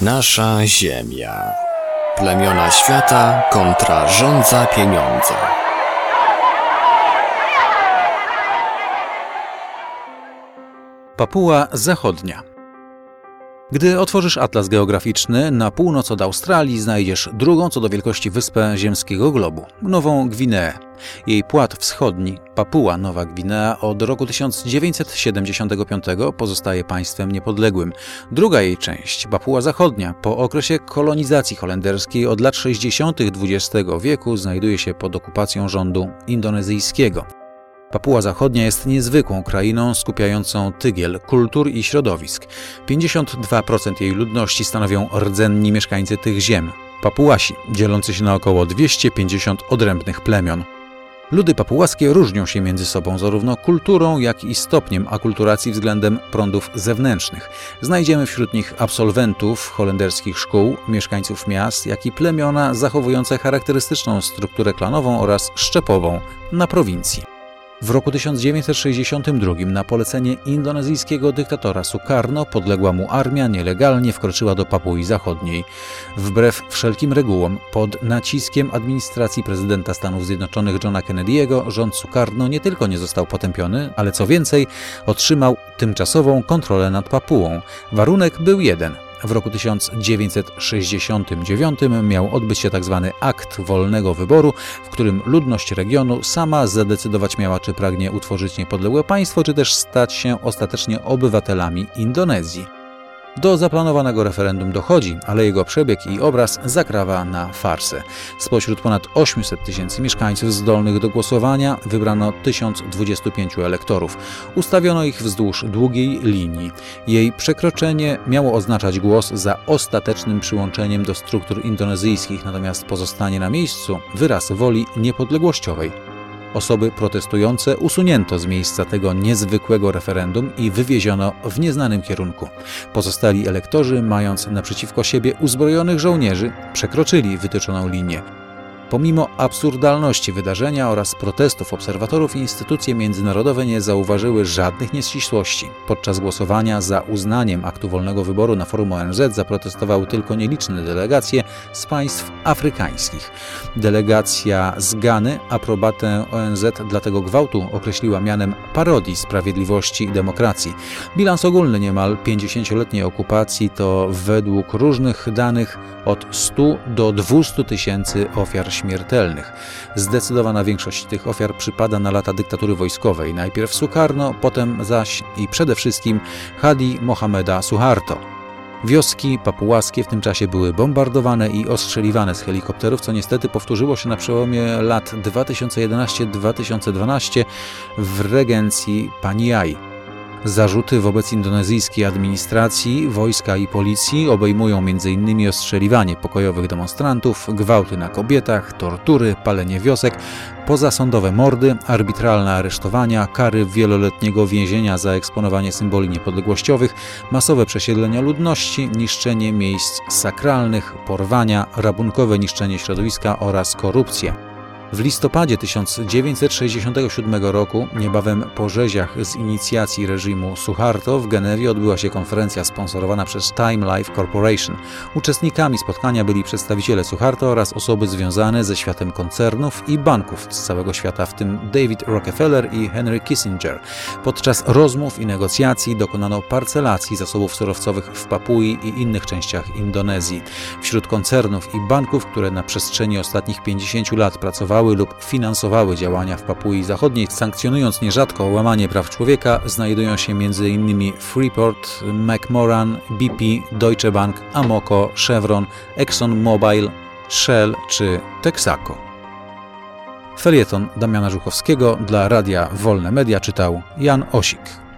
Nasza Ziemia. Plemiona świata kontra rządza pieniądza. Papua Zachodnia. Gdy otworzysz atlas geograficzny, na północ od Australii znajdziesz drugą co do wielkości wyspę ziemskiego globu Nową Gwineę. Jej płat wschodni, Papua Nowa Gwinea, od roku 1975 pozostaje państwem niepodległym. Druga jej część, Papua Zachodnia, po okresie kolonizacji holenderskiej od lat 60. XX wieku znajduje się pod okupacją rządu indonezyjskiego. Papua Zachodnia jest niezwykłą krainą skupiającą tygiel kultur i środowisk. 52% jej ludności stanowią rdzenni mieszkańcy tych ziem. Papuasi, dzielący się na około 250 odrębnych plemion. Ludy papułaskie różnią się między sobą zarówno kulturą, jak i stopniem akulturacji względem prądów zewnętrznych. Znajdziemy wśród nich absolwentów holenderskich szkół, mieszkańców miast, jak i plemiona zachowujące charakterystyczną strukturę klanową oraz szczepową na prowincji. W roku 1962 na polecenie indonezyjskiego dyktatora Sukarno podległa mu armia nielegalnie wkroczyła do Papui Zachodniej. Wbrew wszelkim regułom, pod naciskiem administracji prezydenta Stanów Zjednoczonych Johna Kennedy'ego, rząd Sukarno nie tylko nie został potępiony, ale co więcej, otrzymał tymczasową kontrolę nad Papułą. Warunek był jeden – w roku 1969 miał odbyć się tzw. Tak akt wolnego wyboru, w którym ludność regionu sama zadecydować miała, czy pragnie utworzyć niepodległe państwo, czy też stać się ostatecznie obywatelami Indonezji. Do zaplanowanego referendum dochodzi, ale jego przebieg i obraz zakrawa na farsę. Spośród ponad 800 tysięcy mieszkańców zdolnych do głosowania wybrano 1025 elektorów. Ustawiono ich wzdłuż długiej linii. Jej przekroczenie miało oznaczać głos za ostatecznym przyłączeniem do struktur indonezyjskich, natomiast pozostanie na miejscu wyraz woli niepodległościowej. Osoby protestujące usunięto z miejsca tego niezwykłego referendum i wywieziono w nieznanym kierunku. Pozostali elektorzy, mając naprzeciwko siebie uzbrojonych żołnierzy, przekroczyli wytyczoną linię. Pomimo absurdalności wydarzenia oraz protestów obserwatorów, instytucje międzynarodowe nie zauważyły żadnych nieścisłości. Podczas głosowania za uznaniem aktu wolnego wyboru na forum ONZ zaprotestowały tylko nieliczne delegacje z państw afrykańskich. Delegacja z Gany aprobatę ONZ dla tego gwałtu określiła mianem parodii sprawiedliwości i demokracji. Bilans ogólny niemal 50-letniej okupacji to według różnych danych od 100 do 200 tysięcy ofiar śmiertelnych. Zdecydowana większość tych ofiar przypada na lata dyktatury wojskowej, najpierw Sukarno, potem zaś i przede wszystkim Hadi Mohameda Suharto. Wioski papułaskie w tym czasie były bombardowane i ostrzeliwane z helikopterów, co niestety powtórzyło się na przełomie lat 2011-2012 w regencji Paniai. Zarzuty wobec indonezyjskiej administracji, wojska i policji obejmują m.in. ostrzeliwanie pokojowych demonstrantów, gwałty na kobietach, tortury, palenie wiosek, pozasądowe mordy, arbitralne aresztowania, kary wieloletniego więzienia za eksponowanie symboli niepodległościowych, masowe przesiedlenia ludności, niszczenie miejsc sakralnych, porwania, rabunkowe niszczenie środowiska oraz korupcję. W listopadzie 1967 roku, niebawem po rzeziach z inicjacji reżimu Suharto, w Genewie odbyła się konferencja sponsorowana przez Time Life Corporation. Uczestnikami spotkania byli przedstawiciele Suharto oraz osoby związane ze światem koncernów i banków z całego świata, w tym David Rockefeller i Henry Kissinger. Podczas rozmów i negocjacji dokonano parcelacji zasobów surowcowych w Papui i innych częściach Indonezji. Wśród koncernów i banków, które na przestrzeni ostatnich 50 lat pracowały, lub finansowały działania w Papui Zachodniej, sankcjonując nierzadko łamanie praw człowieka, znajdują się m.in. Freeport, McMoran, BP, Deutsche Bank, Amoco, Chevron, ExxonMobil, Shell czy Texaco. Felieton Damiana Żuchowskiego dla Radia Wolne Media czytał Jan Osik.